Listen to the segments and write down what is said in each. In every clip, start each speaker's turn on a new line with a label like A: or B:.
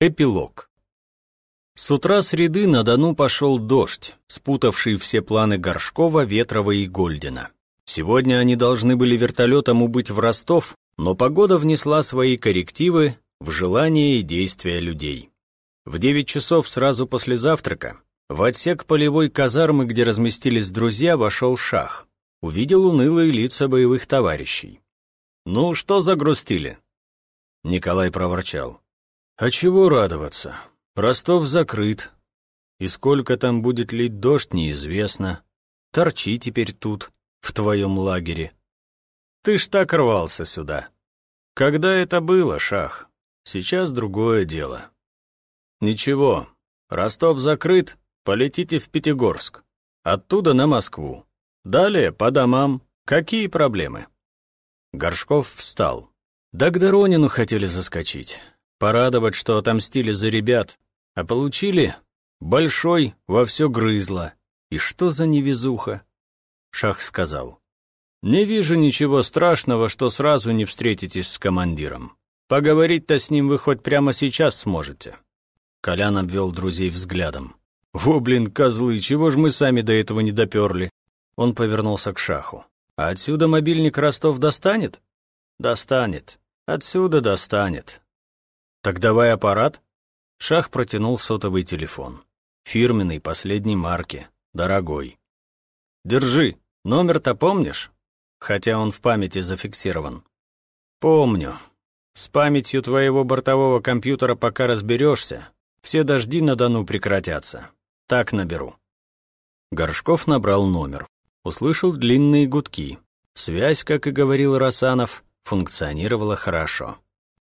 A: Эпилог. С утра среды на Дону пошел дождь, спутавший все планы Горшкова, Ветрова и Гольдина. Сегодня они должны были вертолетом убыть в Ростов, но погода внесла свои коррективы в желания и действия людей. В девять часов сразу после завтрака в отсек полевой казармы, где разместились друзья, вошел Шах. Увидел унылые лица боевых товарищей. «Ну, что загрустили?» Николай проворчал. А чего радоваться? Ростов закрыт. И сколько там будет лить дождь, неизвестно. Торчи теперь тут, в твоем лагере. Ты ж так рвался сюда. Когда это было, Шах? Сейчас другое дело. Ничего, Ростов закрыт, полетите в Пятигорск. Оттуда на Москву. Далее по домам. Какие проблемы? Горшков встал. Да к Доронину хотели заскочить. Порадовать, что отомстили за ребят, а получили большой во все грызло. И что за невезуха? Шах сказал. Не вижу ничего страшного, что сразу не встретитесь с командиром. Поговорить-то с ним вы хоть прямо сейчас сможете. Колян обвел друзей взглядом. «Во, блин, козлы, чего ж мы сами до этого не доперли?» Он повернулся к Шаху. «А отсюда мобильник Ростов достанет?» «Достанет. Отсюда достанет. «Так давай аппарат?» Шах протянул сотовый телефон. Фирменный, последней марки, дорогой. «Держи, номер-то помнишь?» Хотя он в памяти зафиксирован. «Помню. С памятью твоего бортового компьютера пока разберешься, все дожди на Дону прекратятся. Так наберу». Горшков набрал номер. Услышал длинные гудки. Связь, как и говорил Расанов, функционировала хорошо.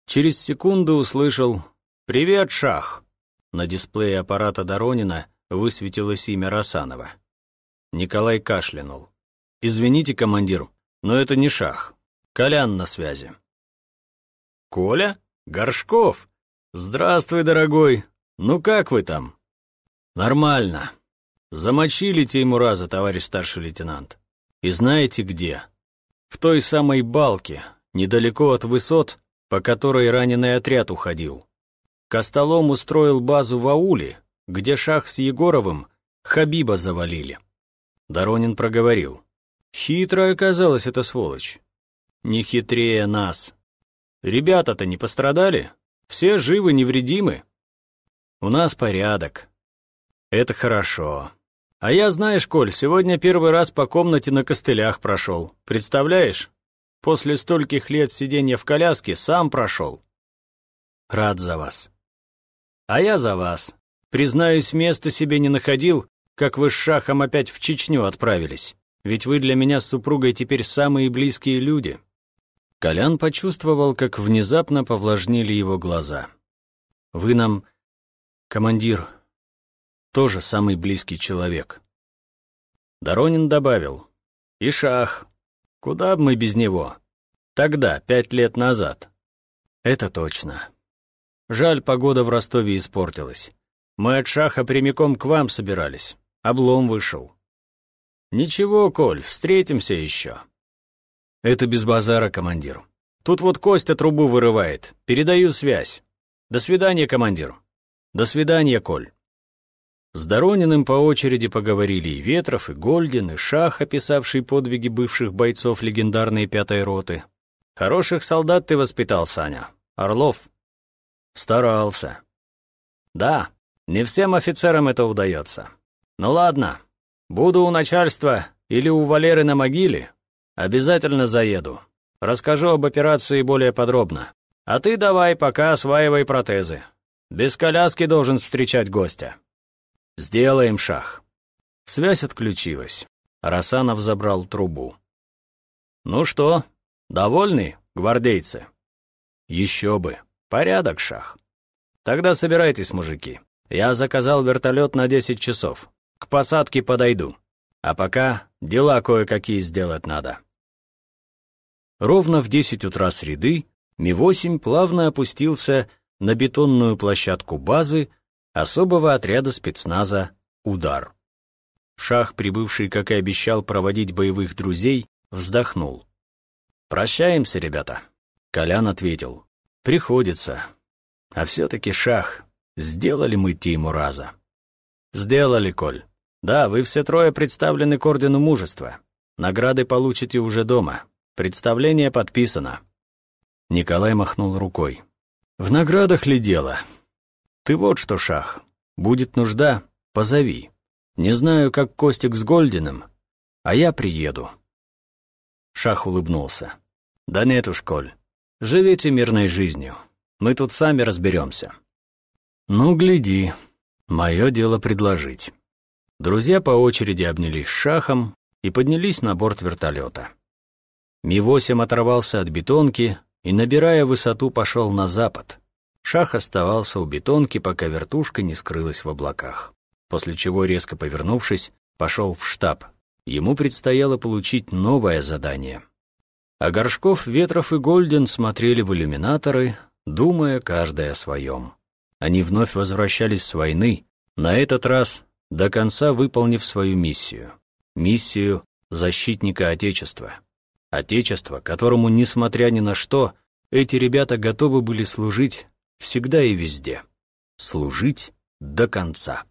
A: Через секунду услышал «Привет, Шах!» На дисплее аппарата Доронина высветилось имя Расанова. Николай кашлянул. «Извините, командир, но это не Шах. Колян на связи». «Коля? Горшков? Здравствуй, дорогой. Ну как вы там?» «Нормально. Замочили Теймураза, товарищ старший лейтенант. И знаете где? В той самой балке, недалеко от высот, по которой раненый отряд уходил. Костолом устроил базу в ауле, где Шах с Егоровым Хабиба завалили. Доронин проговорил. Хитрая оказалась эта сволочь. Не хитрее нас. Ребята-то не пострадали? Все живы, невредимы? У нас порядок. Это хорошо. А я, знаешь, Коль, сегодня первый раз по комнате на костылях прошел. Представляешь? После стольких лет сидения в коляске сам прошел. Рад за вас. А я за вас. Признаюсь, места себе не находил, как вы с Шахом опять в Чечню отправились. Ведь вы для меня с супругой теперь самые близкие люди. Колян почувствовал, как внезапно повлажнили его глаза. Вы нам, командир, тоже самый близкий человек. Доронин добавил. И Шах, Куда бы мы без него? Тогда, пять лет назад. Это точно. Жаль, погода в Ростове испортилась. Мы от Шаха прямиком к вам собирались. Облом вышел. Ничего, Коль, встретимся еще. Это без базара, командир. Тут вот Костя трубу вырывает. Передаю связь. До свидания, командир. До свидания, Коль. С Дорониным по очереди поговорили и Ветров, и Гольдин, и Шах, описавший подвиги бывших бойцов легендарной пятой роты. «Хороших солдат ты воспитал, Саня. Орлов». «Старался». «Да, не всем офицерам это удается. Ну ладно, буду у начальства или у Валеры на могиле, обязательно заеду. Расскажу об операции более подробно. А ты давай пока осваивай протезы. Без коляски должен встречать гостя». «Сделаем шах». Связь отключилась. Расанов забрал трубу. «Ну что, довольны, гвардейцы?» «Еще бы. Порядок, шах. Тогда собирайтесь, мужики. Я заказал вертолет на 10 часов. К посадке подойду. А пока дела кое-какие сделать надо». Ровно в 10 утра среды Ми-8 плавно опустился на бетонную площадку базы, особого отряда спецназа «Удар». Шах, прибывший, как и обещал, проводить боевых друзей, вздохнул. «Прощаемся, ребята», — Колян ответил. «Приходится. А все-таки шах. Сделали мы Тиму раза. Сделали, Коль. Да, вы все трое представлены к Ордену Мужества. Награды получите уже дома. Представление подписано. Николай махнул рукой. В наградах ли дело? Ты вот что, Шах. Будет нужда, позови. Не знаю, как Костик с Гольдиным, а я приеду. Шах улыбнулся. Да нет уж, Коль. Живите мирной жизнью. Мы тут сами разберемся. Ну, гляди. Мое дело предложить. Друзья по очереди обнялись шахом и поднялись на борт вертолета. Ми-8 оторвался от бетонки и, набирая высоту, пошел на запад. Шах оставался у бетонки, пока вертушка не скрылась в облаках. После чего, резко повернувшись, пошел в штаб. Ему предстояло получить новое задание. А Горшков, Ветров и Гольден смотрели в иллюминаторы, думая каждый о своем. Они вновь возвращались с войны, на этот раз до конца выполнив свою миссию. Миссию защитника Отечества. Отечество, которому, несмотря ни на что, эти ребята готовы были служить всегда и везде. Служить до конца.